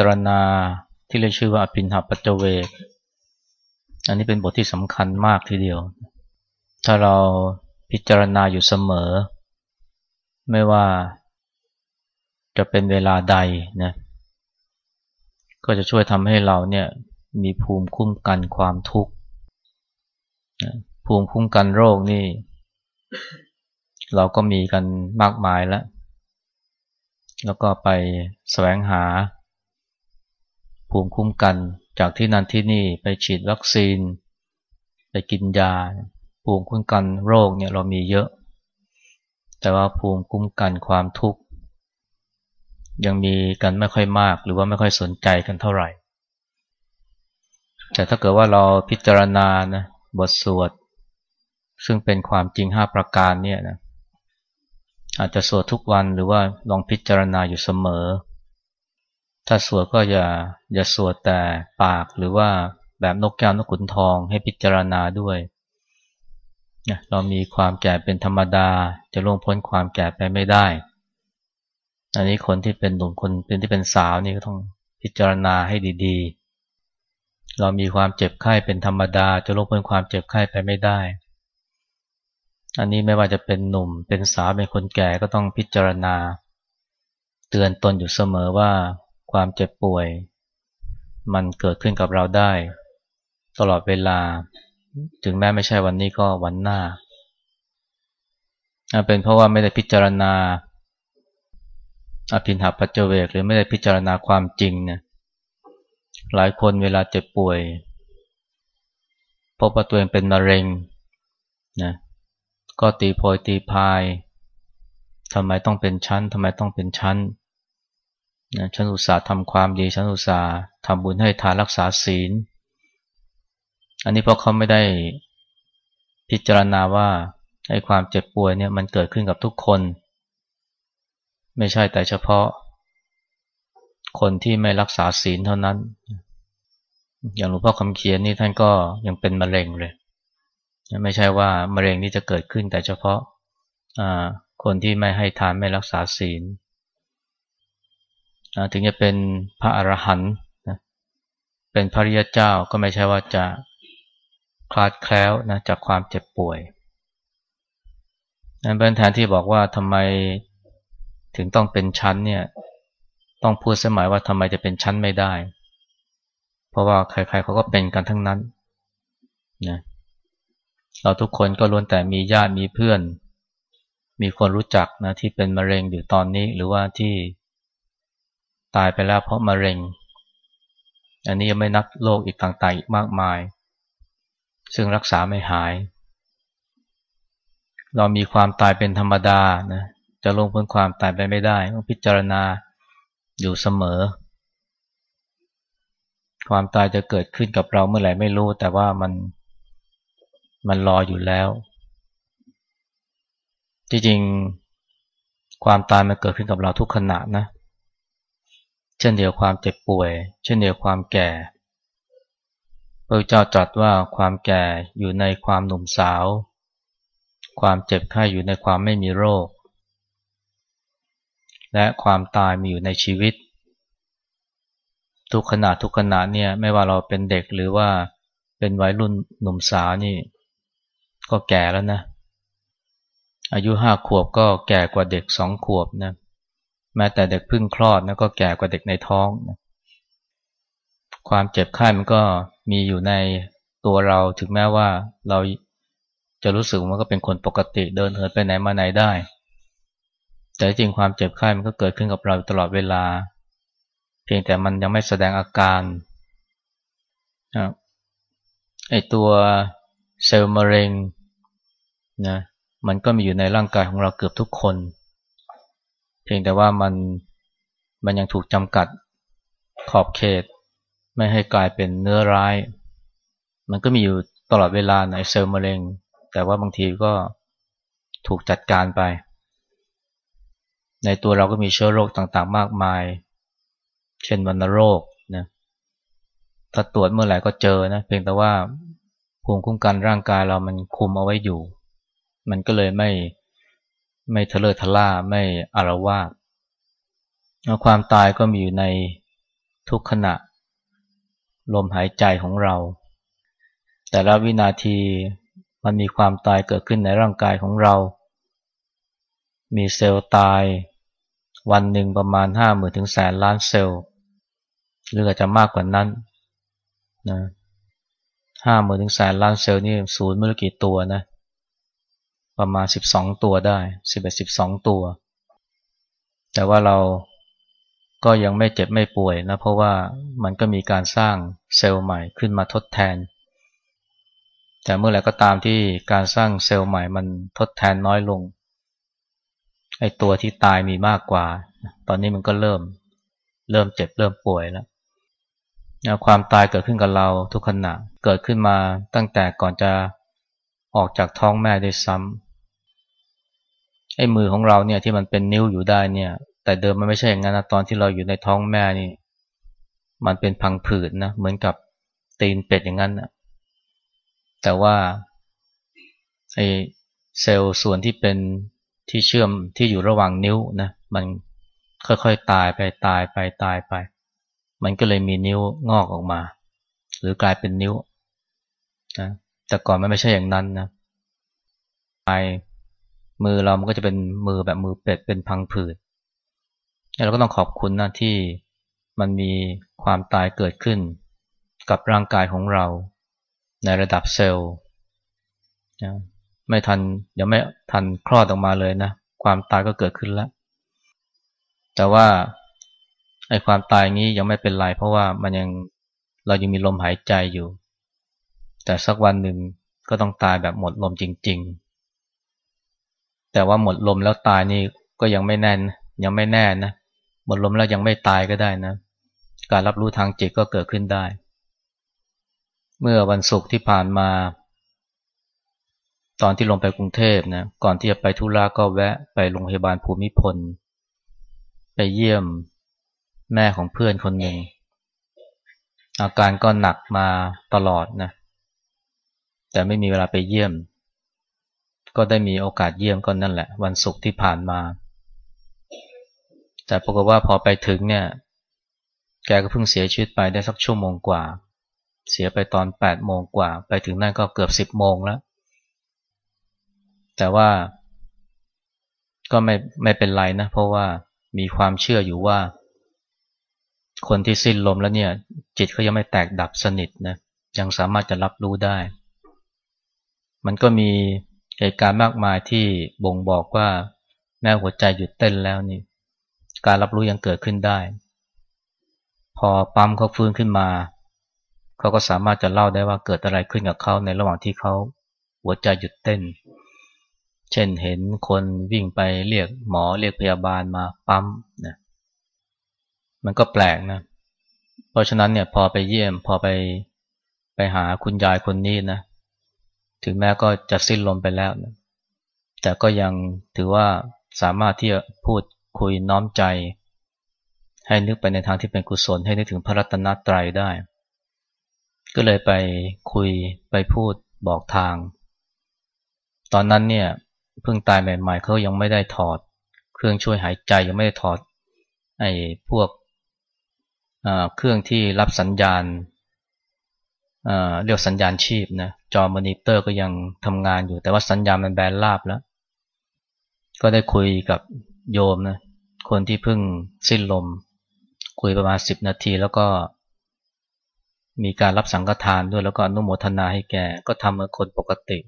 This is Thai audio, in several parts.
พิจารณาที่เรียกชื่อว่าอภินหปัจเวกอันนี้เป็นบทที่สำคัญมากทีเดียว ถ้าเราพิจารณาอยู่เสมอ ไม่ว่าจะเป็นเวลาใดนะก็จะช่วยทำให้เราเนี่ยมีภูมิคุ้มกันความทุกข์ภูมิคุ้มกันโรคนี่ เราก็มีกันมากมายแล้ว แล้วก็ไปแสวงหา ภูมิคุ้มกัน จากที่นั่นที่นี่ไปฉีดวัคซีน ไปกินยา ภูมิคุ้มกันโรคเนี่ยเรามีเยอะ แต่ว่าภูมิคุ้มกันความทุกข์ยังมีกันไม่ค่อยมากหรือว่าไม่ค่อยสนใจกันเท่าไหร่ แต่ถ้าเกิดว่าเราพิจารณานะบทสวด ซึ่งเป็นความจริงห้าประการเนี่ยนะอาจจะสวดทุกวันหรือว่าลองพิจารณาอยู่เสมอ ถ้าสวดก็อย่าอย่าสวดแต่ปากหรือว่าแบบนกแก้วนกขุนทองให้พิจารณาด้วยเรามีความแก่เป็นธรรมดา จะล่วงพ้นความแก่ไปไม่ได้ อันนี้คนที่เป็นหนุ่มคนเป็นที่เป็นสาวนี่ก็ต้องพิจารณาให้ดีๆ เรามีความเจ็บไข้เป็นธรรมดา จะลบเพ้นความเจ็บไข้ไปไม่ได้ อันนี้ไม่ว่าจะเป็นหนุ่มเป็นสาวเป็นคนแก่ก็ต้องพิจารณา เตือนตนอยู่เสมอว่า ความเจ็บป่วย มันเกิดขึ้นกับเราได้ ตลอดเวลา ถึงแม้ไม่ใช่วันนี้ก็วันหน้า เป็นเพราะว่าไม่ได้พิจารณาอภินหาปัจเจเวกหรือไม่ได้พิจารณาความจริงเนี่ยหลายคนเวลาเจ็บป่วยพบว่าตัวเองเป็นมะเร็งนะก็ตีโพยตีพายทำไมต้องเป็นชั้นทำไมต้องเป็นชั้น นะฉันอุตส่าห์ทำความดี ฉันอุตส่าห์ทำบุญให้ทานรักษาศีล อันนี้เพราะเขาไม่ได้พิจารณาว่าไอ้ความเจ็บป่วยเนี่ยมันเกิดขึ้นกับทุกคน ไม่ใช่แต่เฉพาะ คนที่ไม่รักษาศีลเท่านั้น อย่างหลวงพ่อคำเขียนนี่ท่านก็ยังเป็นมะเร็งเลย ไม่ใช่ว่ามะเร็งนี่จะเกิดขึ้นแต่เฉพาะคนที่ไม่ให้ทานไม่รักษาศีล ถึงจะเป็นพระอรหันต์เป็นพระริยเจ้าก็ไม่ใช่ว่าจะคลาดแคล้วนะจากความเจ็บป่วยนั่นเป็นแทนที่บอกว่าทำไมถึงต้องเป็นชั้นเนี่ยต้องพูดสมัยว่าทำไมจะเป็นชั้นไม่ได้ เพราะว่าใครๆเขาก็เป็นกันทั้งนั้นนะเราทุกคนก็ล้วนแต่มีญาติมีเพื่อน มีคนรู้จักนะที่เป็นมะเร็งอยู่ตอนนี้หรือว่าที่ ตายไปแล้วเพราะมะเร็ง อันนี้ยังไม่นับโรคอีกต่างๆอีกมากมาย ซึ่งรักษาไม่หาย เรามีความตายเป็นธรรมดานะจะลงพ้นความตายไปไม่ได้ต้องพิจารณาอยู่เสมอ ความตายจะเกิดขึ้นกับเราเมื่อไหร่ไม่รู้ แต่ว่ามันมันรออยู่แล้ว จริงๆความตายมันเกิดขึ้นกับเราทุกขณะนะเช่นเดียวความเจ็บป่วย เช่นเดียวความแก่พระเจ้าตรัสว่าความแก่อยู่ในความหนุ่มสาว ความเจ็บไข้อยู่ในความไม่มีโรค และความตายมีอยู่ในชีวิต ทุกขณะทุกขณะเนี่ยไม่ว่าเราเป็นเด็กหรือว่าเป็นวัยรุ่นหนุ่มสาวนี่ ก็แก่แล้วนะ อายุห้าขวบก็แก่กว่าเด็กสองขวบนะ แม้แต่เด็กพึ่งคลอดนะก็แก่กว่าเด็กในท้องนะความเจ็บไข้มันก็มีอยู่ในตัวเราถึงแม้ว่าเราจะรู้สึกว่าก็เป็นคนปกติเดินเหินไปไหนมาไหนได้ แต่จริงความเจ็บไข้มันก็เกิดขึ้นกับเราตลอดเวลา เพียงแต่มันยังไม่แสดงอาการไอตัวเซลล์มะเร็งนะมันก็มีอยู่ในร่างกายของเราเกือบทุกคนเพียงแต่ว่ามันมันยังถูกจำกัดขอบเขต ไม่ให้กลายเป็นเนื้อร้าย มันก็มีอยู่ตลอดเวลาในเซลล์มะเร็ง แต่ว่าบางทีก็ถูกจัดการไป ในตัวเราก็มีเชื้อโรคต่างๆ มากมาย เช่นวัณโรคนะถ้าตรวจเมื่อไหร่ก็เจอนะเพียงแต่ว่าภูมิคุ้มกันร่างกายเรามันคุมเอาไว้อยู่ มันก็เลยไม่ ไม่ทะเลทะล่าไม่อารวาสความตายก็มีอยู่ในทุกขณะ ลมหายใจของเรา แต่ละวินาทีมันมีความตายเกิดขึ้นในร่างกายของเรา มีเซลล์ตาย วันหนึ่งประมาณห้าหมื่นถึงแสนล้านเซลล์หรืออาจจะมากกว่านั้นนะห้าหมื่นถึงแสนล้านเซลล์นี่ศูนย์ไม่รู้กี่ตัวนะ ประมาณสิบสองตัวได้สิบเอ็ดสิบสองตัว แต่ว่าเราก็ยังไม่เจ็บไม่ป่วยนะ เพราะว่ามันก็มีการสร้างเซลล์ใหม่ขึ้นมาทดแทน แต่เมื่อไหร่ก็ตามที่การสร้างเซลล์ใหม่มันทดแทนน้อยลงไอ้ตัวที่ตายมีมากกว่า ตอนนี้มันก็เริ่ม เริ่มเจ็บเริ่มป่วยแล้วความตายเกิดขึ้นกับเราทุกขณะ เกิดขึ้นมาตั้งแต่ก่อนจะออกจากท้องแม่ได้ซ้ำ ไอ้มือของเราเนี่ยที่มันเป็นนิ้วอยู่ได้เนี่ย แต่เดิมมันไม่ใช่อย่างนั้นนะตอนที่เราอยู่ในท้องแม่นี่ มันเป็นพังผืดนะเหมือนกับตีนเป็ดอย่างนั้นนะแต่ว่าไอ้เซลล์ส่วนที่เป็นที่เชื่อมที่อยู่ระหว่างนิ้วนะ มันค่อยๆตายไปตายไปตายไป มันก็เลยมีนิ้วงอกออกมา หรือกลายเป็นนิ้วนะแต่ก่อนมันไม่ใช่อย่างนั้นนะปลาย มือเรามันก็จะเป็นมือแบบมือเป็ดเป็นพังผืดเราก็ต้องขอบคุณนะที่มันมีความตายเกิดขึ้น กับร่างกายของเรา ในระดับเซลล์ไม่ทันยังไม่ทันคลอดออกมาเลยนะความตายก็เกิดขึ้นแล้ว แต่ว่าไอ้ความตายนี้ยังไม่เป็นไรเพราะว่ามันยังเรายังมีลมหายใจอยู่ แต่สักวันหนึ่งก็ต้องตายแบบหมดลมจริง ๆ แต่ว่าหมดลมแล้วตายนี่ก็ยังไม่แน่น ยังไม่แน่นะหมดลมแล้วยังไม่ตายก็ได้นะ การรับรู้ทางจิตก็เกิดขึ้นได้ เมื่อวันศุกร์ที่ผ่านมา ตอนที่ลงไปกรุงเทพนะก่อนที่จะไปธุระก็แวะไปโรงพยาบาลภูมิพล ไปเยี่ยมแม่ของเพื่อนคนหนึ่งอาการก็หนักมาตลอดนะ แต่ไม่มีเวลาไปเยี่ยม ก็ได้มีโอกาสเยี่ยมก็นั่นแหละ วันศุกร์ที่ผ่านมา แต่ปรากฏว่าพอไปถึงเนี่ย แกก็เพิ่งเสียชีวิตไปได้สักชั่วโมงกว่า เสียไปตอนแปดโมงกว่า ไปถึงนั่นก็เกือบสิบโมงแล้ว แต่ว่าก็ไม่ไม่เป็นไรนะ เพราะว่ามีความเชื่ออยู่ว่า คนที่สิ้นลมแล้วเนี่ย จิตเขายังไม่แตกดับสนิทนะยังสามารถจะรับรู้ได้ มันก็มี เหตุการณ์มากมายที่บ่งบอกว่าแม้หัวใจหยุดเต้นแล้วนี่ การรับรู้ยังเกิดขึ้นได้ พอปั๊มเขาฟื้นขึ้นมา เขาก็สามารถจะเล่าได้ว่าเกิดอะไรขึ้นกับเขาในระหว่างที่เขาหัวใจหยุดเต้น เช่นเห็นคนวิ่งไปเรียกหมอเรียกพยาบาลมาปั๊มนะมันก็แปลกนะ เพราะฉะนั้นเนี่ยพอไปเยี่ยมพอไปไปหาคุณยายคนนี้นะ ถึงแม้ก็จะสิ้นลมไปแล้วนะแต่ก็ยังถือว่าสามารถที่จะพูดคุยน้อมใจ ให้นึกไปในทางที่เป็นกุศล ให้นึกถึงพระรัตนตรัยได้ ก็เลยไปคุยไปพูดบอกทาง ตอนนั้นเนี่ยเพิ่งตายใหม่ๆเขายังไม่ได้ถอด เครื่องช่วยหายใจยังไม่ได้ถอดไอ้พวกเครื่องที่รับสัญญาณ เรียกสัญญาณชีพนะจอมอนิเตอร์ก็ยังทำงานอยู่ แต่ว่าสัญญาณมันแบนราบแล้ว ก็ได้คุยกับโยมนะคนที่เพิ่งสิ้นลม คุยประมาณสิบนาทีแล้วก็ มีการรับสังฆทานด้วยแล้วก็อนุโมทนาให้แกก็ทำเหมือนคนปกติ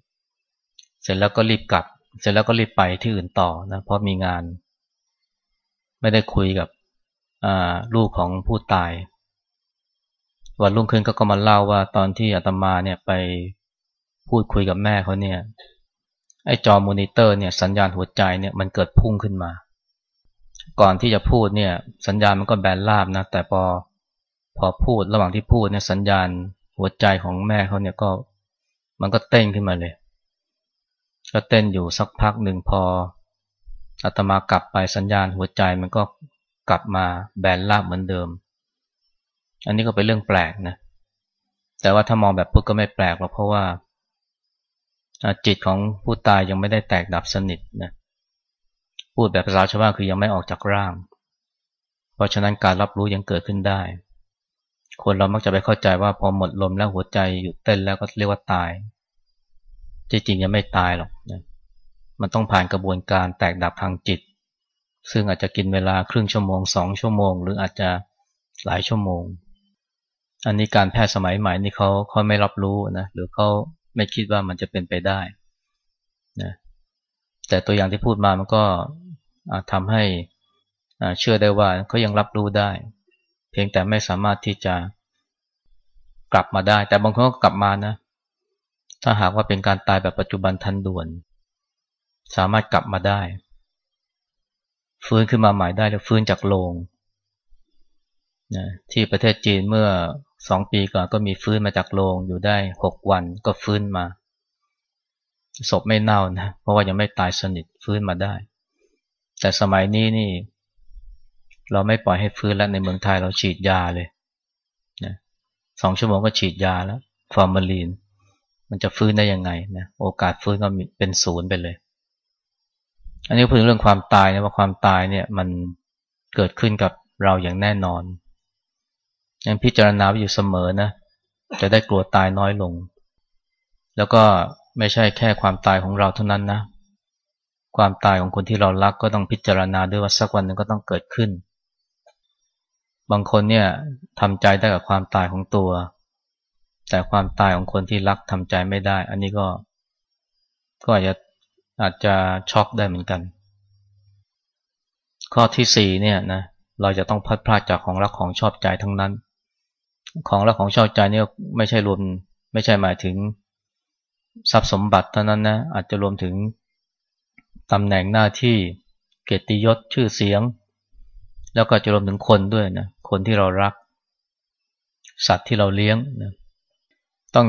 เสร็จแล้วก็รีบกลับ เสร็จแล้วก็รีบไปที่อื่นต่อนะเพราะมีงาน ไม่ได้คุยกับลูกของผู้ตาย วันรุ่งขึ้นก็ก็มาเล่าว่าตอนที่อาตมาเนี่ยไปพูดคุยกับแม่เขาเนี่ย ไอ้จอมอนิเตอร์เนี่ยสัญญาณหัวใจเนี่ยมันเกิดพุ่งขึ้นมา ก่อนที่จะพูดเนี่ยสัญญาณมันก็แบนราบนะแต่พอพอพูดระหว่างที่พูดเนี่ยสัญญาณหัวใจของแม่เขาเนี่ยก็มันก็เต้นขึ้นมาเลย ก็เต้นอยู่สักพักหนึ่งพออาตมากลับไปสัญญาณหัวใจมันก็กลับมาแบนราบเหมือนเดิม อันนี้ก็เป็นเรื่องแปลกนะ แต่ว่าถ้ามองแบบพุทธก็ไม่แปลกหรอกเพราะว่าจิตของผู้ตายยังไม่ได้แตกดับสนิทนะพูดแบบภาษาชาวบ้านคือยังไม่ออกจากร่าง เพราะฉะนั้นการรับรู้ยังเกิดขึ้นได้ คนเรามักจะไปเข้าใจว่าพอหมดลมแล้วหัวใจหยุดเต้นแล้วก็เรียกว่าตาย จริงๆยังไม่ตายหรอกนะมันต้องผ่านกระบวนการแตกดับทางจิต ซึ่งอาจจะกินเวลาครึ่งชั่วโมงสองชั่วโมง หรืออาจจะหลายชั่วโมง อันนี้การแพทย์สมัยใหม่นี่เขาเขาไม่รับรู้นะหรือเขาไม่คิดว่ามันจะเป็นไปได้นะแต่ตัวอย่างที่พูดมามันก็ทำให้เชื่อได้ว่าเขายังรับรู้ได้ เพียงแต่ไม่สามารถที่จะกลับมาได้ แต่บางคนก็กลับมานะ ถ้าหากว่าเป็นการตายแบบปัจจุบันทันด่วน สามารถกลับมาได้ ฟื้นขึ้นมาใหม่ได้แล้วฟื้นจากโลงนะที่ประเทศจีนเมื่อ สองปีก่อนก็มีฟื้นมาจากโลงอยู่ได้หกวันก็ฟื้นมาศพไม่เน่านะเพราะว่ายังไม่ตายสนิทฟื้นมาได้ แต่สมัยนี้นี่ เราไม่ปล่อยให้ฟื้นแล้วในเมืองไทยเราฉีดยาเลยนะสองชั่วโมงก็ฉีดยาแล้วฟอร์มาลีน มันจะฟื้นได้ยังไงนะโอกาสฟื้นก็เป็นศูนย์ไปเลย อันนี้พูดเรื่องความตายนะว่าความตายเนี่ยมันเกิดขึ้นกับเราอย่างแน่นอน ยังพิจารณาอยู่เสมอนะ จะได้กลัวตายน้อยลง แล้วก็ไม่ใช่แค่ความตายของเราเท่านั้นนะ ความตายของคนที่เรารักก็ต้องพิจารณาด้วยว่าสักวันหนึ่งก็ต้องเกิดขึ้น บางคนเนี่ยทำใจได้กับความตายของตัว แต่ความตายของคนที่รักทำใจไม่ได้ อันนี้ก็ ก็อาจจะอาจจะช็อกได้เหมือนกัน ข้อที่สี่เนี่ยนะเราจะต้องพัดพลาดจากของรักของชอบใจทั้งนั้น ของรักของชอบใจนี่ไม่ใช่รวม ไม่ใช่หมายถึงทรัพย์สมบัติเท่านั้นนะอาจจะรวมถึงตำแหน่งหน้าที่เกียรติยศชื่อเสียง แล้วก็จะรวมถึงคนด้วยนะคนที่เรารัก สัตว์ที่เราเลี้ยงนะต้อง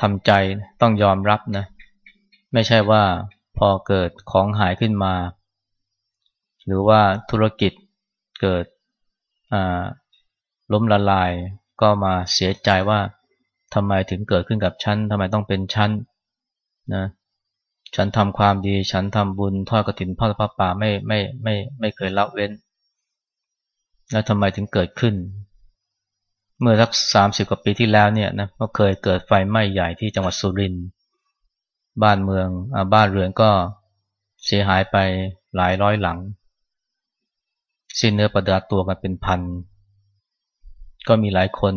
ทำใจต้องยอมรับนะไม่ใช่ว่าพอเกิดของหายขึ้นมา หรือว่าธุรกิจเกิดล้มละลาย ก็มาเสียใจว่าทำไมถึงเกิดขึ้นกับฉันทำไมต้องเป็นฉันนะฉันทำความดี ฉันทำบุญทอดกระถินพ่อพระป่าไม่ไม่ไม่ไม่เคยละเว้น แล้วทำไมถึงเกิดขึ้น เมื่อสักสามสิบกว่าปีที่แล้วเนี่ยนะก็เคยเกิดไฟไหม้ใหญ่ที่จังหวัดสุรินทร์บ้านเมืองอบ้านเรือนก็เสียหายไปหลายร้อยหลัง สิ้นเนื้อประดาตัวกันเป็นพัน ก็มีหลายคน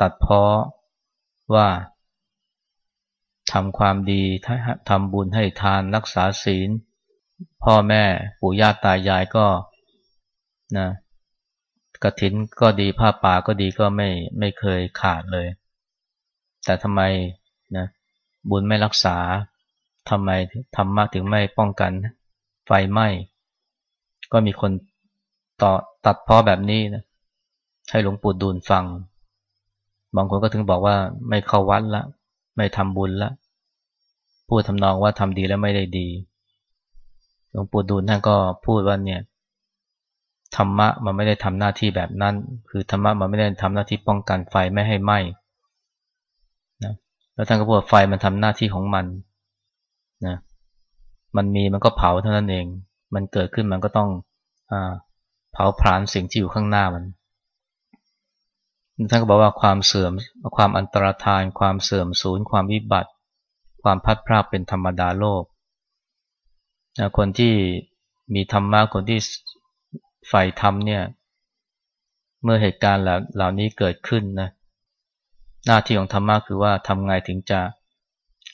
ตัดพ้อว่าทำความดีทำบุญให้ทานรักษาศีล พ่อแม่ปู่ย่าตายายก็นะกระถินก็ดีผ้าป่าก็ดีก็ไม่ไม่เคยขาดเลย แต่ทำไมนะบุญไม่รักษาทำไมธรรมะถึงไม่ป้องกัน ไฟไหม้ก็มีคนต่อตัดพ้อแบบนี้นะ ให้หลวงปู่ดูลฟัง บางคนก็ถึงบอกว่าไม่เข้าวัดละ ไม่ทำบุญละพูดทำนองว่าทำดีแล้วไม่ได้ดี หลวงปู่ดูลท่านก็พูดว่าเนี่ยธรรมะมันไม่ได้ทำหน้าที่แบบนั้น คือธรรมะมันไม่ได้ทำหน้าที่ป้องกันไฟไม่ให้ไหม้นะแล้วท่านก็พูดว่าไฟมันทำหน้าที่ของมันนะมันมีมันก็เผาเท่านั้นเอง มันเกิดขึ้นมันก็ต้องอเผาผลาญสิ่งที่อยู่ข้างหน้ามัน ท่านก็บอกว่าความเสื่อมความอันตรธาน ความเสื่อมสูญความวิบัติ ความพัดพรากเป็นธรรมดาโลกคนที่มีธรรมะคนที่ใฝ่ธรรมเนี่ยเมื่อเหตุการณ์เหล่านี้เกิดขึ้นนะหน้าที่ของธรรมะคือว่าทำไงถึงจะ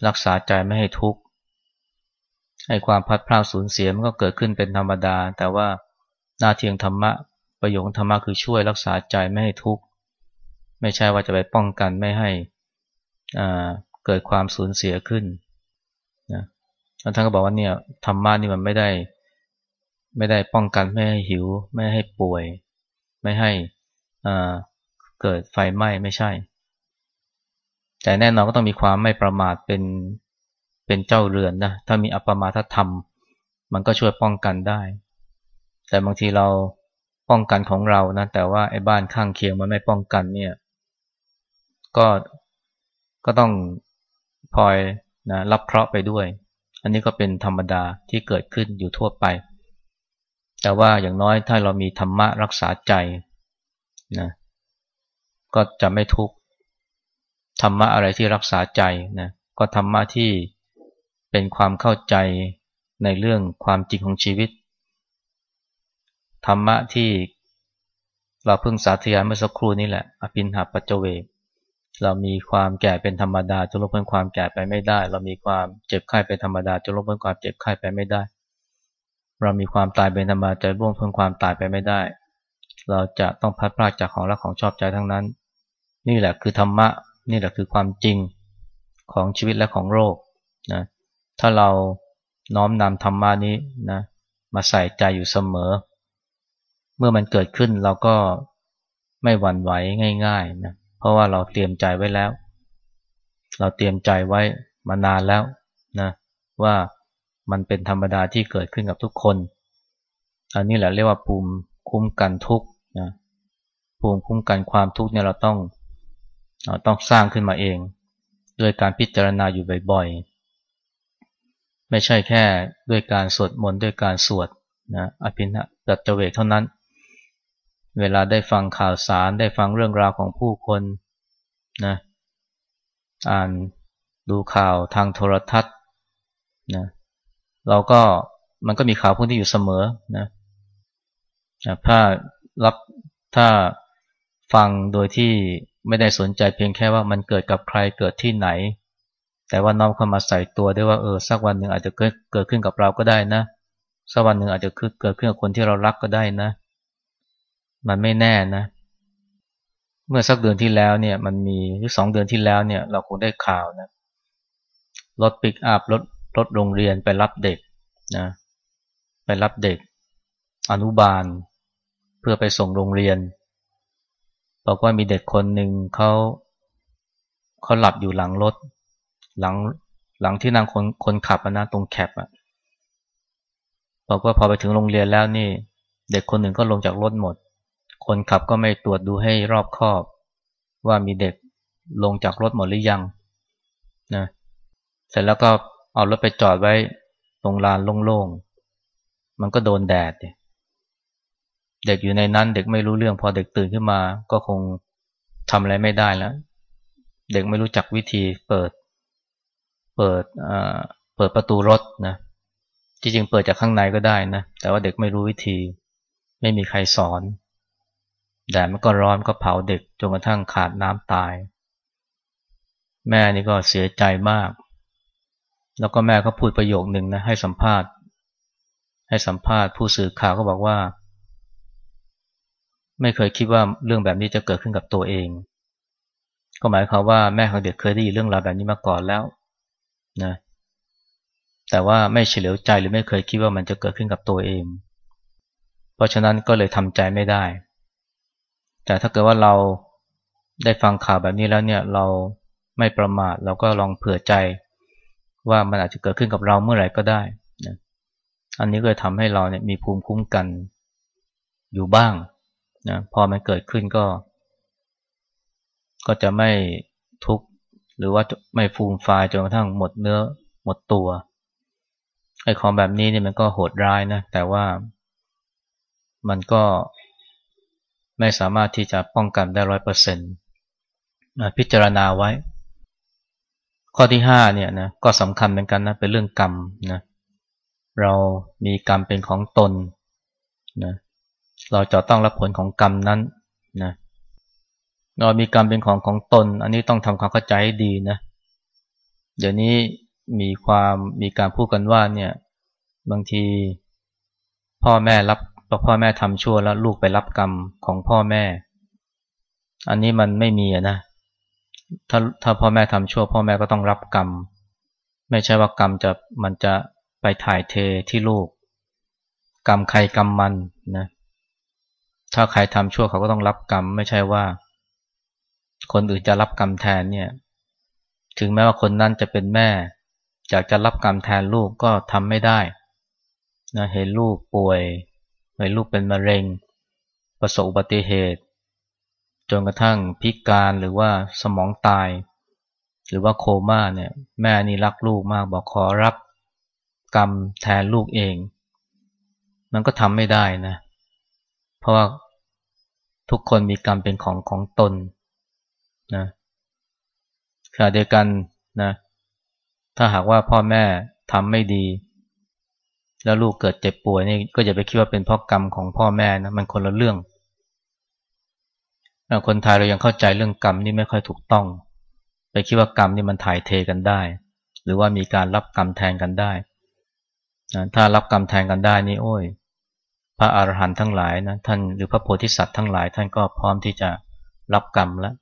รักษาใจไม่ให้ทุกข์ให้ความพัดพลาดสูญเสียมันก็เกิดขึ้นเป็นธรรมดา แต่ว่าหน้าที่ของธรรมะประโยชน์ธรรมะคือช่วยรักษาใจไม่ให้ทุกข์ ไม่ใช่ว่าจะไปป้องกันไม่ให้เกิดความสูญเสียขึ้นนะแล้วท่านก็บอกว่าเนี่ยธรรมะนี่มันไม่ได้ ไม่ได้ป้องกันไม่ให้หิว ไม่ให้ป่วย ไม่ให้เกิดไฟไหม้ไม่ใช่ แต่แน่นอนก็ต้องมีความไม่ประมาทเป็นเป็นเจ้าเรือนนะถ้ามีอัปมาทธรรม มันก็ช่วยป้องกันได้ แต่บางทีเราป้องกันของเรานะแต่ว่าไอ้บ้านข้างเคียงมันไม่ป้องกันเนี่ย ก็ก็ต้องพลอยนะรับเคราะห์ไปด้วย อันนี้ก็เป็นธรรมดาที่เกิดขึ้นอยู่ทั่วไป แต่ว่าอย่างน้อยถ้าเรามีธรรมะรักษาใจนะก็จะไม่ทุกข์ธรรมะอะไรที่รักษาใจนะก็ธรรมะที่เป็นความเข้าใจในเรื่องความจริงของชีวิต ธรรมะที่เราเพิ่งสาธยายเมื่อสักครู่นี้แหละ อภินหาปัจเจเวก เรามีความแก่เป็นธรรมดาจะลบเพิ่มความแก่ไปไม่ได้ เรามีความเจ็บไข้เป็นธรรมดาจะลบเพิ่มความเจ็บไข้ไปไม่ได้ เรามีความตายเป็นธรรมดาจะล่วงเพิ่มความตายไปไม่ได้ เราจะต้องพัดพลาดจากของรักของชอบใจทั้งนั้น นี่แหละคือธรรมะ นี่แหละคือความจริงของชีวิตและของโลกนะถ้าเราน้อมนำธรรมะนี้นะมาใส่ใจอยู่เสมอ เมื่อมันเกิดขึ้นเราก็ไม่หวั่นไหวง่ายๆนะเพราะว่าเราเตรียมใจไว้แล้ว เราเตรียมใจไว้มานานแล้วนะว่ามันเป็นธรรมดาที่เกิดขึ้นกับทุกคน อันนี้แหละเรียกว่าภูมิคุ้มกันทุกนะภูมิคุ้มกันความทุกข์เนี่ยเราต้องเราต้องสร้างขึ้นมาเอง ด้วยการพิจารณาอยู่บ่อยๆ ไม่ใช่แค่ด้วยการสวดมนต์ด้วยการสวดนะอภินะดัตเวกเท่านั้น เวลาได้ฟังข่าวสารได้ฟังเรื่องราวของผู้คนนะอ่านดูข่าวทางโทรทัศน์นะเราก็มันก็มีข่าวพวกนี้อยู่เสมอนะถ้ารับถ้าฟังโดยที่ไม่ได้สนใจเพียงแค่ว่ามันเกิดกับใครเกิดที่ไหน แต่ว่าน้อมเข้ามาใส่ตัวได้ว่าเออสักวันหนึ่งอาจจะเกิดเกิดขึ้นกับเราก็ได้นะสักวันหนึ่งอาจจะเกิดขึ้นกับคนที่เรารักก็ได้นะ มันไม่แน่นะ เมื่อสักเดือนที่แล้วเนี่ยมันมีหรือสองเดือนที่แล้วเนี่ยเราคงได้ข่าวนะรถปิกอัพรถรถโรงเรียนไปรับเด็กนะไปรับเด็ก อนุบาล เพื่อไปส่งโรงเรียนบอกว่ามีเด็กคนหนึ่งเขาเขาหลับอยู่หลังรถ หลังหลังที่นั่งคนคนขับนะตรงแคปอะบอกว่าพอไปถึงโรงเรียนแล้วนี่ เด็กคนหนึ่งก็ลงจากรถหมด คนขับก็ไม่ตรวจดูให้รอบคอบ ว่ามีเด็กลงจากรถหมดหรือยังนะเสร็จแล้วก็เอารถไปจอดไว้ตรงลานโล่งๆ มันก็โดนแดดเด็กอยู่ในนั้นเด็กไม่รู้เรื่องพอเด็กตื่นขึ้นมาก็คงทำอะไรไม่ได้แล้ว เด็กไม่รู้จักวิธีเปิด เปิดเปิดประตูรถนะจริงๆเปิดจากข้างในก็ได้นะแต่ว่าเด็กไม่รู้วิธี ไม่มีใครสอน ดดมันก็ร้อนก็เผาเด็กจนกระทั่งขาดน้ำตาย แม่นี่ก็เสียใจมาก แล้วก็แม่ก็พูดประโยคหนึ่งนะให้สัมภาษณ์ ให้สัมภาษณ์ผู้สื่อข่าวก็บอกว่า ไม่เคยคิดว่าเรื่องแบบนี้จะเกิดขึ้นกับตัวเอง ก็หมายความว่าแม่ของเด็กเคยได้ยินเรื่องราวแบบนี้มาก่อนแล้วนะแต่ว่าไม่เฉลียวใจหรือไม่เคยคิดว่ามันจะเกิดขึ้นกับตัวเอง เพราะฉะนั้นก็เลยทำใจไม่ได้ แต่ถ้าเกิดว่าเราได้ฟังข่าวแบบนี้แล้วเนี่ยเราไม่ประมาทเราก็ลองเผื่อใจว่ามันอาจจะเกิดขึ้นกับเราเมื่อไหร่ก็ได้นะอันนี้ก็ทำให้เราเนี่ยมีภูมิคุ้มกันอยู่บ้างนะพอมันเกิดขึ้นก็ ก็จะไม่ทุกข์หรือว่าไม่ฟูมฟายจนกระทั่งหมดเนื้อหมดตัวไอ้ของแบบนี้เนี่ยมันก็โหดร้ายนะแต่ว่ามันก็ ไม่สามารถที่จะป้องกันได้ร้อยเปอร์เซ็นต์พิจารณาไว้ ข้อที่ห้าเนี่ยนะก็สำคัญเหมือนกันนะเป็นเรื่องกรรมนะเรามีกรรมเป็นของตนนะเราจะต้องรับผลของกรรมนั้นนะเรามีกรรมเป็นของของตน อันนี้ต้องทำความเข้าใจให้ดีนะเดี๋ยวนี้มีความมีการพูดกันว่าเนี่ยบางทีพ่อแม่รับ พอพ่อแม่ทำชั่วแล้วลูกไปรับกรรมของพ่อแม่ อันนี้มันไม่มีนะ ถ้าถ้าพ่อแม่ทำชั่ว พ่อแม่ก็ต้องรับกรรม ไม่ใช่ว่ากรรมจะมันจะไปถ่ายเทที่ลูก กรรมใครกรรมมันนะ ถ้าใครทำชั่วเขาก็ต้องรับกรรม ไม่ใช่ว่า คนอื่นจะรับกรรมแทนเนี่ย ถึงแม้ว่าคนนั้นจะเป็นแม่อยากจะรับกรรมแทนลูกก็ทำไม่ได้นะเห็นลูกป่วย ในลูกเป็นมะเร็ง ประสบอุบัติเหตุ จนกระทั่งพิการหรือว่าสมองตาย หรือว่าโคม่าเนี่ยแม่นี่รักลูกมากบอกขอรับกรรมแทนลูกเอง มันก็ทำไม่ได้นะ เพราะว่าทุกคนมีกรรมเป็นของของตนนะขณะเดียวกันนะถ้าหากว่าพ่อแม่ทำไม่ดี แล้วลูกเกิดเจ็บป่วยนี่ก็อย่าไปคิดว่าเป็นเพราะกรรมของพ่อแม่นะมันคนละเรื่องคนไทยเรายังเข้าใจเรื่องกรรมนี่ไม่ค่อยถูกต้อง ไปคิดว่ากรรมนี่มันถ่ายเทกันได้ หรือว่ามีการรับกรรมแทนกันได้ถ้ารับกรรมแทนกันได้นี่โอ้ย พระอรหันต์ทั้งหลายนะท่านหรือพระโพธิสัตว์ทั้งหลาย ท่านก็พร้อมที่จะรับกรรมแล้ว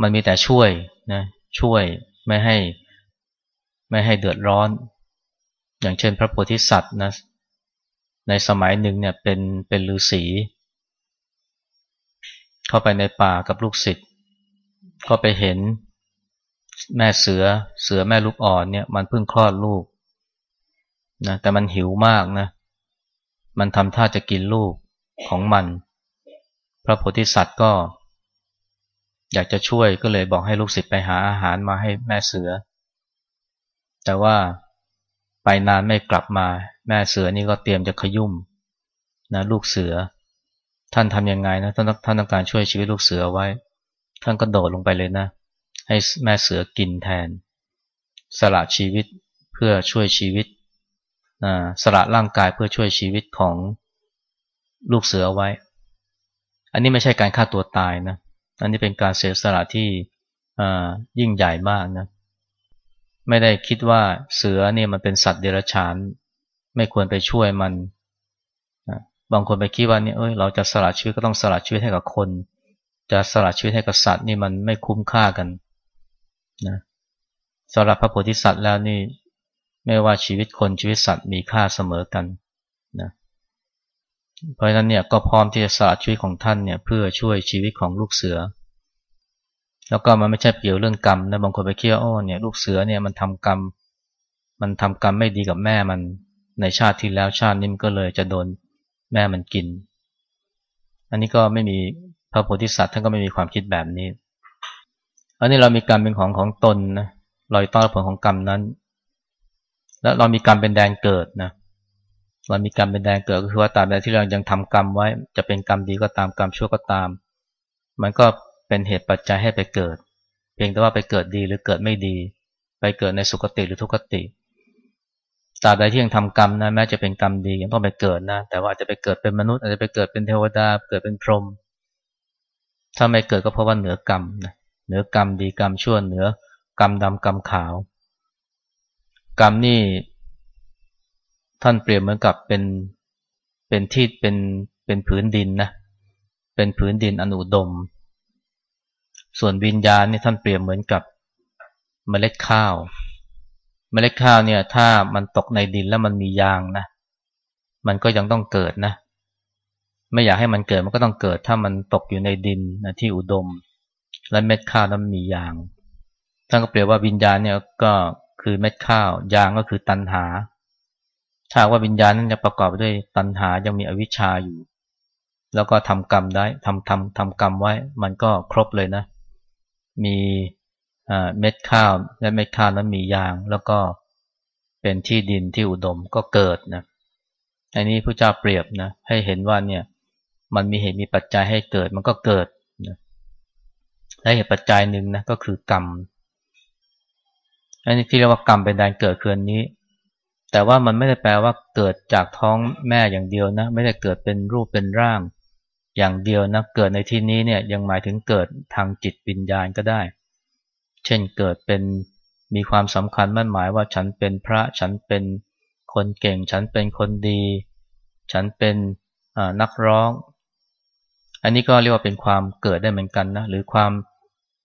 มันมีแต่ช่วยนะช่วยไม่ให้ไม่ให้เดือดร้อน อย่างเช่นพระโพธิสัตว์นะในสมัยหนึ่งเนี่ยเป็นเป็นฤาษีเข้าไปในป่ากับลูกศิษย์ก็ไปเห็นแม่เสือเสือแม่ลูกอ่อนเนี่ยมันเพิ่งคลอดลูกนะแต่มันหิวมากนะมันทำท่าจะกินลูกของมัน พระโพธิสัตว์ก็ อยากจะช่วยก็เลยบอกให้ลูกศิษย์ไปหาอาหารมาให้แม่เสือ แต่ว่า ไปนานไม่กลับมา แม่เสือนี่ก็เตรียมจะขยุ่มนะลูกเสือ ท่านทำยังไงนะท่านท่านต้องการช่วยชีวิตลูกเสือไว้ ท่านก็โดดลงไปเลยนะ ให้แม่เสือกินแทน สละชีวิตเพื่อช่วยชีวิตสละร่างกายเพื่อช่วยชีวิตของลูกเสือไว้ อันนี้ไม่ใช่การฆ่าตัวตายนะ อันนี้เป็นการเสียสละที่ยิ่งใหญ่มากนะ ไม่ได้คิดว่าเสือเนี่ยมันเป็นสัตว์เดรัจฉาน ไม่ควรไปช่วยมันบางคนไปคิดว่าเนี่ยเอ้ยเราจะสละชีวิตก็ต้องสละชีวิตให้กับคน จะสละชีวิตให้กับสัตว์นี่มันไม่คุ้มค่ากันนะสำหรับพระโพธิสัตว์แล้วนี่ไม่ว่าชีวิตคนชีวิตสัตว์มีค่าเสมอกันนะเพราะฉะนั้นเนี่ยก็พร้อมที่จะสละชีวิตของท่านเนี่ยเพื่อช่วยชีวิตของลูกเสือ แล้วก็มันไม่ใช่เกี่ยวเรื่องกรรมนะบางคนไปคิดว่าอ้เนี่ยลูกเสือเนี่ยมันทำกรรม มันทำกรรมไม่ดีกับแม่มันในชาติที่แล้วชาตินี้มันก็เลยจะโดนแม่มันกิน อันนี้ก็ไม่มีพระโพธิสัตว์ท่านก็ไม่มีความคิดแบบนี้ อันนี้เรามีกรรมเป็นของของตนนะลอยต้อนผลของกรรมนั้น แล้วเรามีกรรมเป็นแดนเกิดนะเรามีกรรมเป็นแดนเกิดก็คือว่าตามใดที่เรายังทำกรรมไว้ จะเป็นกรรมดีก็ตามกรรมชั่วก็ตาม มันก็ เป็นเหตุปัจจัยให้ไปเกิด เพียงแต่ว่าไปเกิดดีหรือเกิดไม่ดี ไปเกิดในสุคติหรือทุกติตราบใดที่ยังทำกรรมนะแม้จะเป็นกรรมดียังต้องไปเกิดนะ แต่ว่าจะไปเกิดเป็นมนุษย์ อาจจะไปเกิดเป็นเทวดา เกิดเป็นพรหมถ้าไม่เกิดก็เพราะว่าเหนือกรรมนะเหนือกรรมดีกรรมชั่วเหนือกรรมดำกรรมขาว กรรมนี่ท่านเปรียบเหมือนกับเป็นเป็นที่เป็นเป็นผืนดินนะเป็นผืนดินอนุดม ส่วนวิญญาณนี่ท่านเปรียบเหมือนกับเมล็ดข้าว เมล็ดข้าวเนี่ยถ้ามันตกในดินแล้วมันมียางนะ มันก็ยังต้องเกิดนะ ไม่อยากให้มันเกิดมันก็ต้องเกิด ถ้ามันตกอยู่ในดินนะที่อุดม และเม็ดข้าวนั้นมียาง ท่านก็เปรียบว่าวิญญาณเนี่ยก็คือเม็ดข้าว ยางก็คือตันหา ถ้าว่าวิญญาณนั้นจะประกอบด้วยตันหายังมีอวิชชาอยู่ แล้วก็ทำกรรมได้ทำทำทำกรรมไว้ มันก็ครบเลยนะ มีเม็ดข้าวและเม็ดข้าวนั้นมียาง แล้วก็เป็นที่ดินที่อุดมก็เกิดนะอันนี้พระเจ้าเปรียบนะให้เห็นว่าเนี่ยมันมีเหตุมีปัจจัยให้เกิดมันก็เกิดนะและเหตุปัจจัยหนึ่งนะก็คือกรรมอันนี้ที่เรียกว่ากรรมเป็นแดนเกิดคืนนี้ แต่ว่ามันไม่ได้แปลว่าเกิดจากท้องแม่อย่างเดียวนะ ไม่ได้เกิดเป็นรูปเป็นร่าง อย่างเดียวนะเกิดในที่นี้เนี่ยยังหมายถึงเกิดทางจิตวิญญาณก็ได้ เช่นเกิดเป็นมีความสำคัญมั่นหมายว่าฉันเป็นพระฉันเป็นคนเก่ง ฉันเป็นคนดี ฉันเป็นนักร้อง อันนี้ก็เรียกว่าเป็นความเกิดได้เหมือนกันนะหรือความ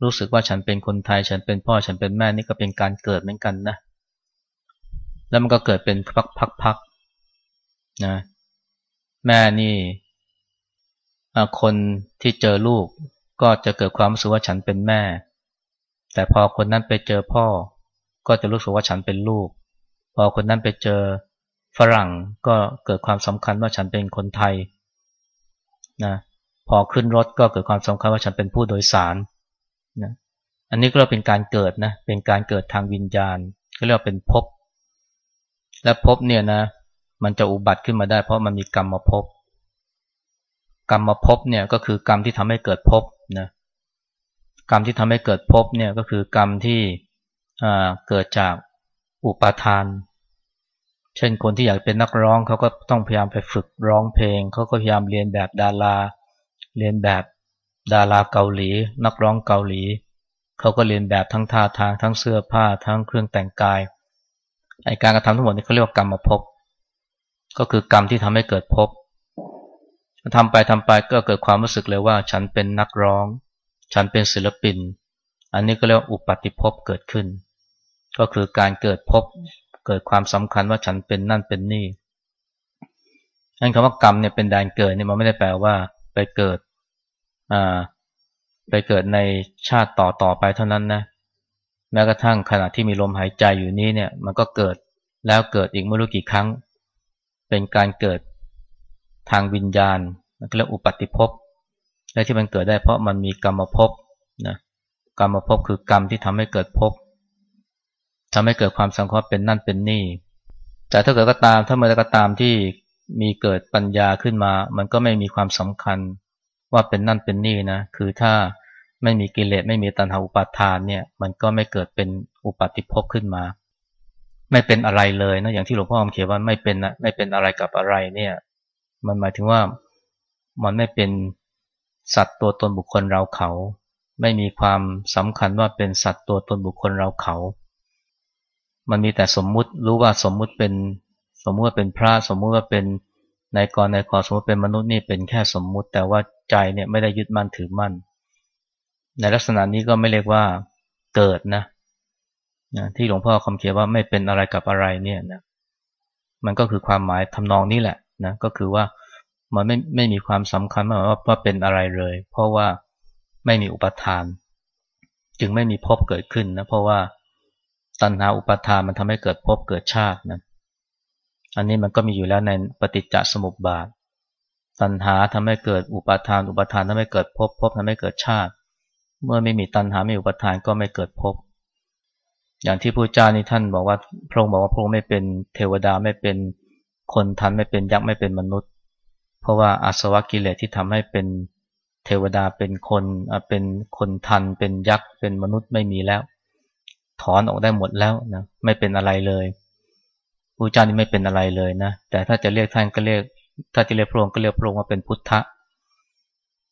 รู้สึกว่าฉันเป็นคนไทย ฉันเป็นพ่อฉันเป็นแม่นี่ก็เป็นการเกิดเหมือนกันนะแล้วมันก็เกิดเป็นพักๆนะแม่นี่ คนที่เจอลูกก็จะเกิดความรู้สึกว่าฉันเป็นแม่ แต่พอคนนั้นไปเจอพ่อ ก็จะรู้สึกว่าฉันเป็นลูก พอคนนั้นไปเจอฝรั่งก็เกิดความสำคัญว่าฉันเป็นคนไทยนะพอขึ้นรถก็เกิดความสำคัญว่าฉันเป็นผู้โดยสารนะอันนี้ก็เป็นการเกิดนะเป็นการเกิดทางวิญญาณก็เรียกว่าเป็นภพและภพเนี่ยนะมันจะอุบัติขึ้นมาได้เพราะมันมีกรรมมาภพ กรรมมาภพเนี่ยก็คือกรรมที่ทำให้เกิดภพนะกรรมที่ทำให้เกิดภพเนี่ยก็คือกรรมที่เกิดจากอุปาทาน เช่นคนที่อยากเป็นนักร้องเขาก็ต้องพยายามไปฝึกร้องเพลงเขาก็พยายามเรียนแบบดาราเรียนแบบดาราเกาหลี นักร้องเกาหลีเขาก็เรียนแบบทั้งท่าทางทั้งเสื้อผ้าทั้งเครื่องแต่งกายไอการกระทำทั้งหมดนี้เขาเรียกว่ากรรมภพก็คือกรรมที่ทำให้เกิดภพ ทำไปทำไปก็เกิดความรู้สึกเลยว่า ฉันเป็นนักร้อง ฉันเป็นศิลปิน อันนี้ก็เรียกว่าอุปาติภพเกิดขึ้น ก็คือการเกิดภพเกิดความสำคัญว่าฉันเป็นนั่นเป็นนี่นั่นคำว่ากรรมเนี่ยเป็นแดนเกิดเนี่ยมันไม่ได้แปลว่าไปเกิดอ่าไปเกิดในชาติต่อต่อไปเท่านั้นนะแม้กระทั่งขณะที่มีลมหายใจอยู่นี้เนี่ย มันก็เกิดแล้วเกิดอีกไม่รู้กี่ครั้ง เป็นการเกิด ทางวิญญาณเรียกอุปติภพและที่มันเกิดได้เพราะมันมีกรรมภพนะกรรมภพคือกรรมที่ทำให้เกิดภพทำให้เกิดความสังเคราะห์เป็นนั่นเป็นนี่ แต่ถ้าเกิดก็ตามถ้าเมื่อก็ตามที่มีเกิดปัญญาขึ้นมา มันก็ไม่มีความสำคัญว่าเป็นนั่นเป็นนี่นะ คือถ้าไม่มีกิเลสไม่มีตัณหาอุปาทานเนี่ย มันก็ไม่เกิดเป็นอุปาติภพขึ้นมา ไม่เป็นอะไรเลยนะอย่างที่หลวงพ่ออมเขียนว่าไม่เป็นไม่เป็นอะไรกับอะไรเนี่ย มันหมายถึงว่ามันไม่เป็นสัตว์ตัวตนบุคคลเราเขา ไม่มีความสำคัญว่าเป็นสัตว์ตัวตนบุคคลเราเขา มันมีแต่สมมุติรู้ว่าสมมุติเป็นสมมุติว่าเป็นพระสมมุติว่าเป็นนายกรนายขอสมมติเป็นมนุษย์นี่เป็นแค่สมมุติ แต่ว่าใจเนี่ยไม่ได้ยึดมั่นถือมั่น ในลักษณะนี้ก็ไม่เรียกว่าเกิดนะนะที่หลวงพ่อคำเขียนว่าไม่เป็นอะไรกับอะไรเนี่ยนะมันก็คือความหมายทำนองนี้แหละ นะก็คือว่ามันไม่ไม่มีความสำคัญว่าว่าเป็นอะไรเลย เพราะว่าไม่มีอุปทาน จึงไม่มีภพเกิดขึ้นนะเพราะว่าตัณหาอุปทานมันทำให้เกิดภพเกิดชาตินะอันนี้มันก็มีอยู่แล้วในปฏิจจสมุปบาท ตัณหาทำให้เกิดอุปทาน อุปทานทำให้เกิดภพภพทำให้เกิดชาติ เมื่อไม่มีตัณหาไม่อุปทานก็ไม่เกิดภพอย่างที่พระเจ้านี่ท่านบอกว่าพระองค์บอกว่าพระองค์ไม่เป็นเทวดาไม่เป็น คนทันไม่เป็นยักษ์ไม่เป็นมนุษย์ เพราะว่าอาสวะกิเลสที่ทำให้เป็นเทวดาเป็นคนเป็นคนทัน เป็นยักษ์เป็นมนุษย์ไม่มีแล้ว ถอนออกได้หมดแล้วนะไม่เป็นอะไรเลยพระเจ้านี่ไม่เป็นอะไรเลยนะ แต่ถ้าจะเรียกท่านก็เรียก ถ้าจะเรียกพระองค์ก็เรียกพระองค์ว่าเป็นพุทธะ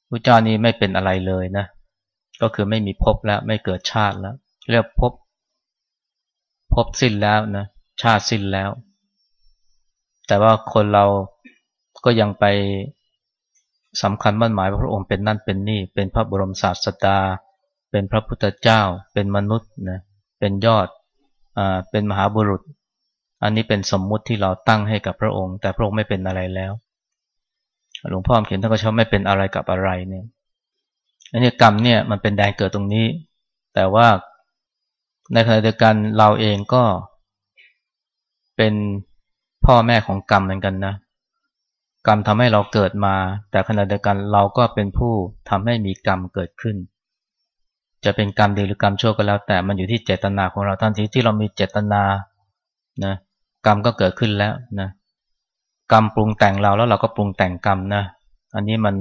พระเจ้านี่ไม่เป็นอะไรเลยนะ ก็คือไม่มีภพแล้วไม่เกิดชาติแล้ว เรียกภพภพสิ้นแล้วนะชาติสิ้นแล้ว แต่ว่าคนเราก็ยังไปสำคัญมั่นหมายว่าพระองค์เป็นนั่นเป็นนี่ เป็นพระบรมศาสดา เป็นพระพุทธเจ้า เป็นมนุษย์นะเป็นยอดอ่าเป็นมหาบุรุษ อันนี้เป็นสมมุติที่เราตั้งให้กับพระองค์ แต่พระองค์ไม่เป็นอะไรแล้ว หลวงพ่อเขียนท่านก็ชอบไม่เป็นอะไรกับอะไรเนี่ยอันนี้กรรมเนี่ยมันเป็นแดนเกิดตรงนี้ แต่ว่าในขณะเดียวกันเราเองก็เป็น พ่อแม่ของกรรมเหมือนกันนะ กรรมทำให้เราเกิดมา แต่ขณะเดียวกันเราก็เป็นผู้ทำให้มีกรรมเกิดขึ้น จะเป็นกรรมดีหรือกรรมชั่วก็แล้ว แต่มันอยู่ที่เจตนาของเราทันทีที่เรามีเจตนานะกรรมก็เกิดขึ้นแล้วนะกรรมปรุงแต่งเราแล้วเราก็ปรุงแต่งกรรมนะอันนี้มัน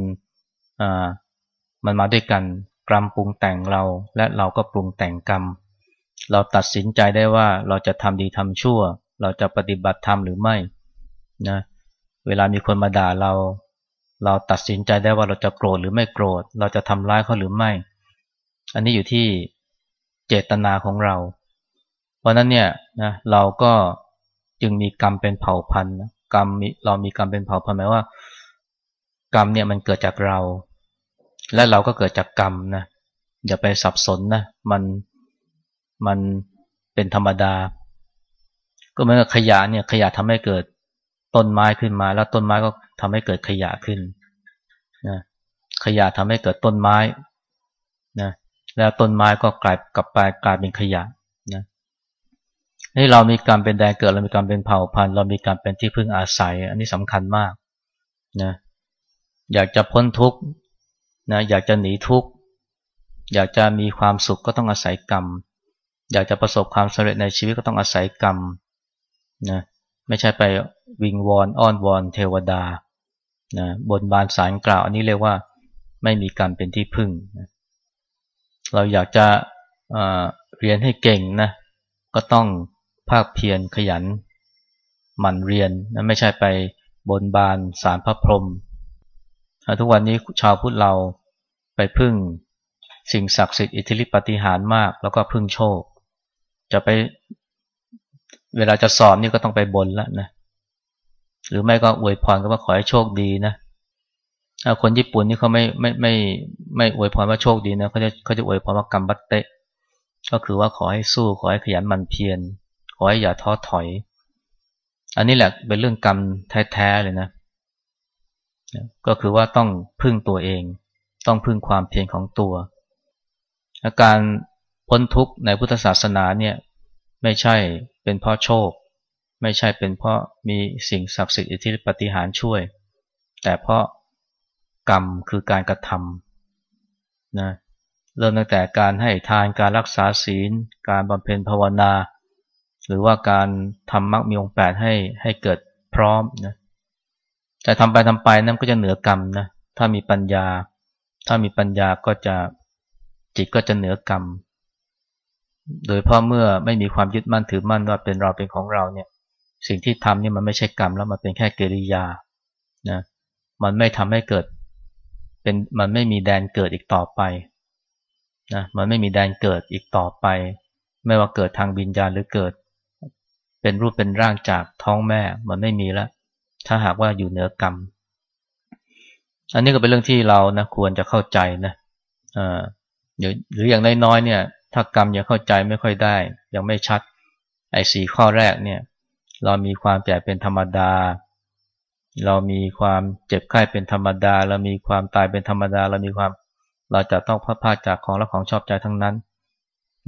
อ่ามันมาด้วยกันกรรมปรุงแต่งเราและเราก็ปรุงแต่งกรรม เราตัดสินใจได้ว่าเราจะทำดีทำชั่ว เราจะปฏิบัติธรรมหรือไม่นะเวลามีคนมาด่าเรา เราตัดสินใจได้ว่าเราจะโกรธหรือไม่โกรธ เราจะทำร้ายเขาหรือไม่ อันนี้อยู่ที่เจตนาของเรา เพราะนั้นเนี่ยนะเราก็จึงมีกรรมเป็นเผ่าพันธุ์กรรมเรามีกรรมเป็นเผ่าพันธุ์หมายว่า กรรมเนี่ยมันเกิดจากเรา และเราก็เกิดจากกรรมนะอย่าไปสับสนนะมันมันเป็นธรรมดา ก็เหมือนกับขยะเนี่ยขยะทำให้เกิดต้นไม้ขึ้นมา แล้วต้นไม้ก็ทำให้เกิดขยะขึ้นนะขยะทำให้เกิดต้นไม้นะแล้วต้นไม้ก็กลายกลับไปกลายเป็นขยะนี่เรามีการเป็นแดนเกิดเรามีการเป็นเผ่าพันธุ์เรามีการเป็นที่พึ่งอาศัย อันนี้สำคัญมากนะอยากจะพ้นทุกข์นะอยากจะหนีทุกข์อยากจะมีความสุขก็ต้องอาศัยกรรม อยากจะประสบความสำเร็จในชีวิตก็ต้องอาศัยกรรม นะไม่ใช่ไปวิงวอนอ้อนวอนเทวดานะบนบานสารกล่าวอันนี้เรียกว่าไม่มีการเป็นที่พึ่งนะเราอยากจะเรียนให้เก่งนะก็ต้องภาคเพียรขยันหมั่นเรียนนะไม่ใช่ไปบนบานสารพระพรหมทุกวันนี้ชาวพุทธเราไปพึ่งสิ่งศักดิ์สิทธิ์อิทธิฤทธิปฏิหารมาก แล้วก็พึ่งโชค จะไป เวลาจะสอบนี่ก็ต้องไปบนแล้วนะ หรือไม่ก็อวยพรก็ว่าขอให้โชคดีนะคนญี่ปุ่นนี่เขาไม่ไม่ไม่ไม่อวยพรว่าโชคดีนะเขาจะเขาจะอวยพรว่ากรรมบัตเตะ ก็คือว่าขอให้สู้ขอให้ขยันหมั่นเพียรขอให้อย่าท้อถอย อันนี้แหละเป็นเรื่องกรรมแท้ๆเลยนะ ก็คือว่าต้องพึ่งตัวเอง ต้องพึ่งความเพียรของตัว อาการพ้นทุกข์ในพุทธศาสนาเนี่ย ไม่ใช่เป็นเพราะโชค ไม่ใช่เป็นเพราะมีสิ่งศักดิ์สิทธิ์อิทธิปฏิหารช่วย แต่เพราะกรรมคือการกระทำนะเริ่มตั้งแต่การให้ทานการรักษาศีล การบำเพ็ญภาวนา หรือว่าการทำมรรคมีองค์แปดให้ให้เกิดพร้อมนะแต่ทำไปทำไปนั่นก็จะเหนือกรรมนะถ้ามีปัญญา ถ้ามีปัญญาก็จะจิตก็จะเหนือกรรม โดยเพราะเมื่อไม่มีความยึดมั่นถือมั่นว่าเป็นเราเป็นของเราเนี่ย สิ่งที่ทำนี่มันไม่ใช่กรรมแล้วมันเป็นแค่กิริยานะมันไม่ทำให้เกิดเป็นมันไม่มีแดนเกิดอีกต่อไปนะมันไม่มีแดนเกิดอีกต่อไป ไม่ว่าเกิดทางบิญญาณหรือเกิด เป็นรูปเป็นร่างจากท้องแม่ มันไม่มีแล้ว ถ้าหากว่าอยู่เหนือกรรม อันนี้ก็เป็นเรื่องที่เรานะควรจะเข้าใจนะอ่าหรืออย่างน้อยๆเนี่ย ถ้ากรรมยังเข้าใจไม่ค่อยได้ ยังไม่ชัด ไอ้สี่ข้อแรกเนี่ยเรามีความแก่เป็นธรรมดา เรามีความเจ็บไข้เป็นธรรมดา เรามีความตายเป็นธรรมดา เรามีความเราจะต้องพัดพาจากของและของชอบใจทั้งนั้น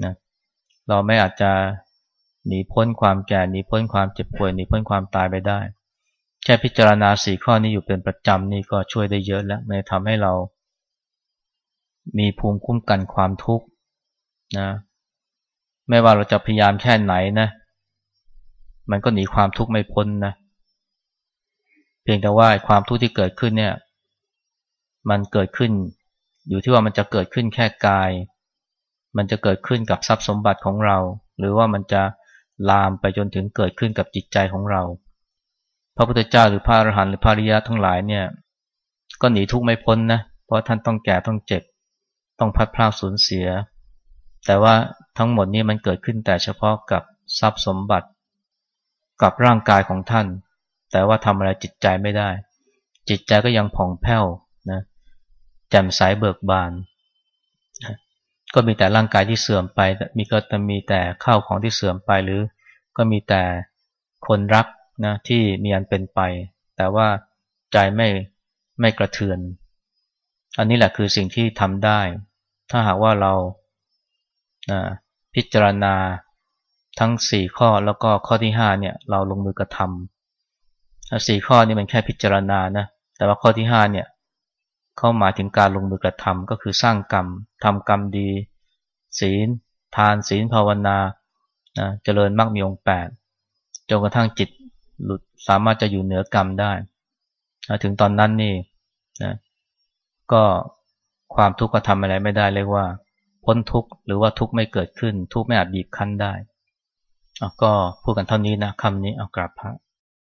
นะเราไม่อาจจะหนีพ้นความแก่หนีพ้นความเจ็บป่วยหนีพ้นความตายไปได้ แค่พิจารณาสี่ข้อนี้อยู่เป็นประจำนี่ก็ช่วยได้เยอะแล้วมันทำให้เรา มีภูมิคุ้มกันความทุกข์ นะไม่ว่าเราจะพยายามแค่ไหนนะ มันก็หนีความทุกข์ไม่พ้นนะ เพียงแต่ว่าความทุกข์ที่เกิดขึ้นเนี่ย มันเกิดขึ้น อยู่ที่ว่ามันจะเกิดขึ้นแค่กาย มันจะเกิดขึ้นกับทรัพย์สมบัติของเรา หรือว่ามันจะลามไปจนถึงเกิดขึ้นกับจิตใจของเรา พระพุทธเจ้าหรือพระอรหันต์หรือพระริยะทั้งหลายเนี่ย ก็หนีทุกข์ไม่พ้นนะ เพราะท่านต้องแก่ต้องเจ็บ ต้องพัดพลาดสูญเสีย แต่ว่าทั้งหมดนี้มันเกิดขึ้นแต่เฉพาะกับทรัพย์สมบัติ กับร่างกายของท่าน แต่ว่าทำอะไรจิตใจไม่ได้ จิตใจก็ยังผ่องแผ้วนะแจ่มใสเบิกบาน ก็มีแต่ร่างกายที่เสื่อมไป มีก็จะมีแต่ข้าวของที่เสื่อมไปหรือ ก็มีแต่คนรักนะที่มีอันเป็นไป แต่ว่าใจไม่ไม่กระเทือน อันนี้แหละคือสิ่งที่ทำได้ ถ้าหากว่าเรา พิจารณาทั้งสี่ข้อแล้วก็ข้อที่ห้าเนี่ยเราลงมือกระทำสี่ข้อนี้มันแค่พิจารณานะแต่ว่าข้อที่ห้าเนี่ยเข้าหมายถึงการลงมือกระทำก็คือสร้างกรรมทำกรรมดี ศีล ทานศีลภาวนานะเจริญมากมีองค์แปดจนกระทั่งจิตหลุดสามารถจะอยู่เหนือกรรมได้ถึงตอนนั้นนี่นะก็ความทุกข์ก็ทำอะไรไม่ได้เรียกว่า พ้นทุกข์หรือว่าทุกข์ไม่เกิดขึ้น ทุกข์ไม่อาจบีบคั้นได้ก็พูดกันเท่านี้นะคำนี้เอากราบพระ